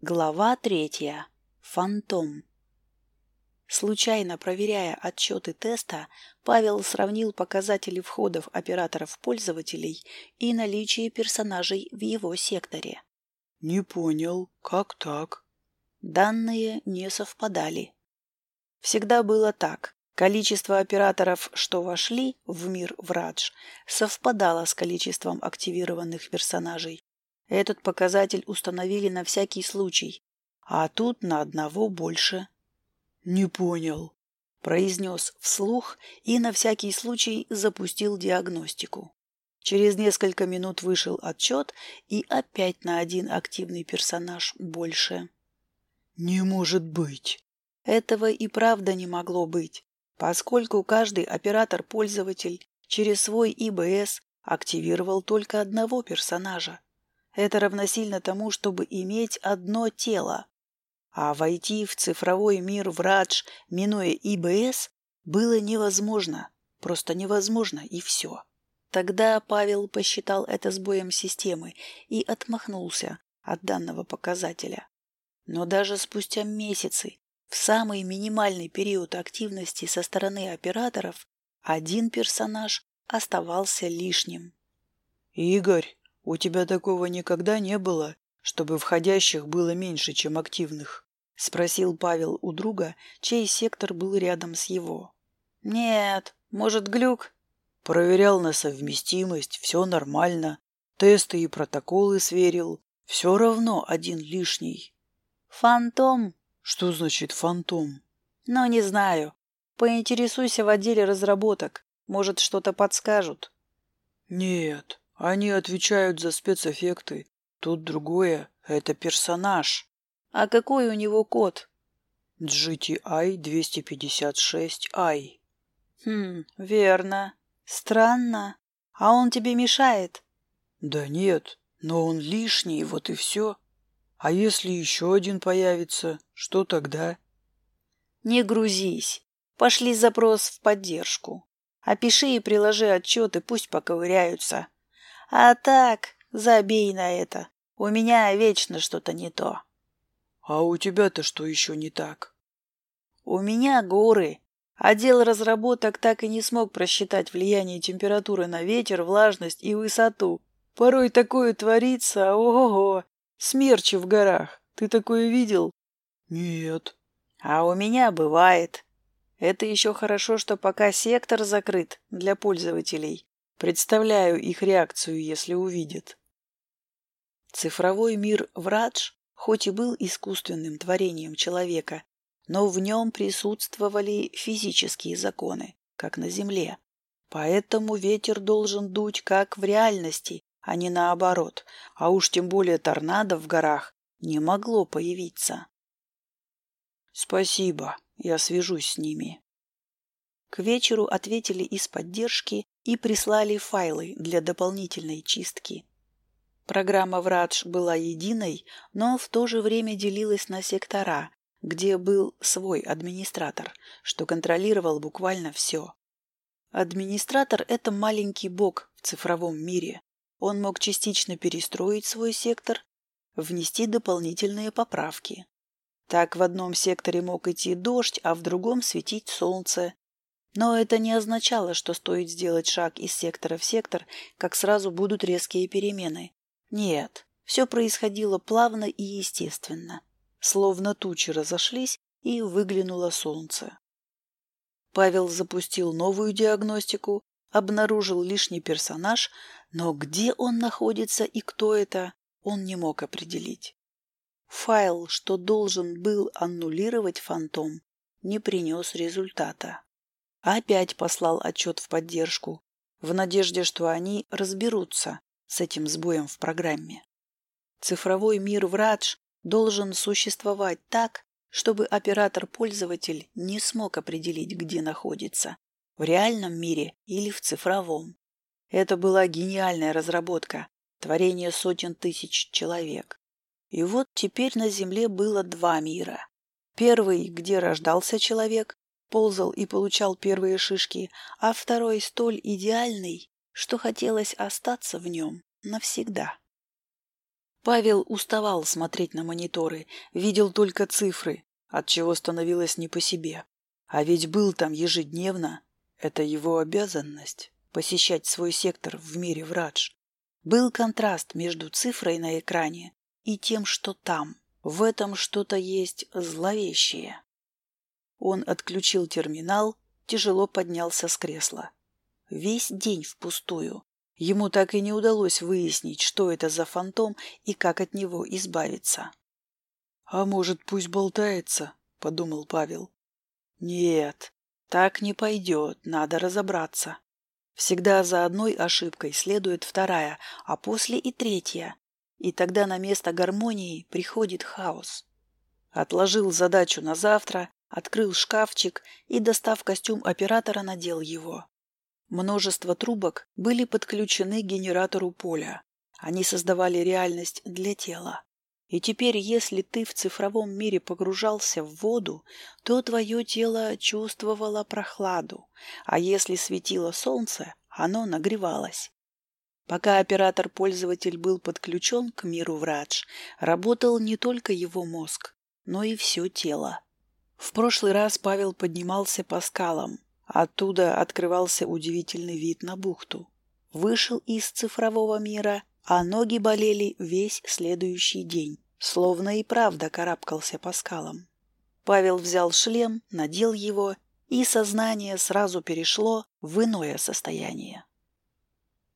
Глава третья. Фантом. Случайно проверяя отчеты теста, Павел сравнил показатели входов операторов-пользователей и наличие персонажей в его секторе. «Не понял, как так?» Данные не совпадали. Всегда было так. Количество операторов, что вошли в мир Врадж, совпадало с количеством активированных персонажей. Этот показатель установили на всякий случай, а тут на одного больше. «Не понял», – произнес вслух и на всякий случай запустил диагностику. Через несколько минут вышел отчет, и опять на один активный персонаж больше. «Не может быть!» Этого и правда не могло быть, поскольку каждый оператор-пользователь через свой ИБС активировал только одного персонажа. Это равносильно тому, чтобы иметь одно тело. А войти в цифровой мир врач, минуя ИБС, было невозможно. Просто невозможно, и все. Тогда Павел посчитал это сбоем системы и отмахнулся от данного показателя. Но даже спустя месяцы, в самый минимальный период активности со стороны операторов, один персонаж оставался лишним. «Игорь, у тебя такого никогда не было, чтобы входящих было меньше, чем активных? Спросил Павел у друга, чей сектор был рядом с его. Нет, может, глюк? Проверял на совместимость, все нормально. Тесты и протоколы сверил. Все равно один лишний. Фантом? Что значит фантом? Ну, не знаю. Поинтересуйся в отделе разработок. Может, что-то подскажут. Нет, они отвечают за спецэффекты. Тут другое. Это персонаж. А какой у него код? GTI 256i. Хм, верно. Странно. А он тебе мешает? Да нет, но он лишний, вот и все. А если еще один появится, что тогда? Не грузись. Пошли запрос в поддержку. Опиши и приложи отчеты, пусть поковыряются. А так, забей на это. У меня вечно что-то не то. А у тебя-то что еще не так? У меня горы. Отдел разработок так и не смог просчитать влияние температуры на ветер, влажность и высоту. Порой такое творится, ого-го. Смерчи в горах. Ты такое видел? Нет. А у меня бывает. Это еще хорошо, что пока сектор закрыт для пользователей. Представляю их реакцию, если увидят. Цифровой мир Врадж, хоть и был искусственным творением человека, но в нем присутствовали физические законы, как на Земле. Поэтому ветер должен дуть как в реальности, а не наоборот, а уж тем более торнадо в горах не могло появиться. Спасибо, я свяжусь с ними. К вечеру ответили из поддержки и прислали файлы для дополнительной чистки. Программа Врадж была единой, но в то же время делилась на сектора, где был свой администратор, что контролировал буквально все. Администратор – это маленький бог в цифровом мире. Он мог частично перестроить свой сектор, внести дополнительные поправки. Так в одном секторе мог идти дождь, а в другом светить солнце, но это не означало, что стоит сделать шаг из сектора в сектор, как сразу будут резкие перемены. Нет, все происходило плавно и естественно. Словно тучи разошлись, и выглянуло солнце. Павел запустил новую диагностику, обнаружил лишний персонаж, но где он находится и кто это, он не мог определить. Файл, что должен был аннулировать фантом, не принес результата. Опять послал отчет в поддержку, в надежде, что они разберутся с этим сбоем в программе. Цифровой мир Врадж должен существовать так, чтобы оператор-пользователь не смог определить, где находится – в реальном мире или в цифровом. Это была гениальная разработка, творение сотен тысяч человек. И вот теперь на Земле было два мира. Первый, где рождался человек, ползал и получал первые шишки, а второй столь идеальный, что хотелось остаться в нем навсегда. Павел уставал смотреть на мониторы, видел только цифры, от чего становилось не по себе. А ведь был там ежедневно. Это его обязанность – посещать свой сектор в мире врач. Был контраст между цифрой на экране и тем, что там. В этом что-то есть зловещее. Он отключил терминал, тяжело поднялся с кресла. Весь день впустую. Ему так и не удалось выяснить, что это за фантом и как от него избавиться. «А может, пусть болтается?» — подумал Павел. «Нет, так не пойдет, надо разобраться. Всегда за одной ошибкой следует вторая, а после и третья. И тогда на место гармонии приходит хаос. Отложил задачу на завтра, открыл шкафчик и, достав костюм оператора, надел его. Множество трубок были подключены к генератору поля. Они создавали реальность для тела. И теперь, если ты в цифровом мире погружался в воду, то твое тело чувствовало прохладу, а если светило солнце, оно нагревалось. Пока оператор-пользователь был подключен к миру врач, работал не только его мозг, но и все тело. В прошлый раз Павел поднимался по скалам. Оттуда открывался удивительный вид на бухту. Вышел из цифрового мира, а ноги болели весь следующий день, словно и правда карабкался по скалам. Павел взял шлем, надел его, и сознание сразу перешло в иное состояние.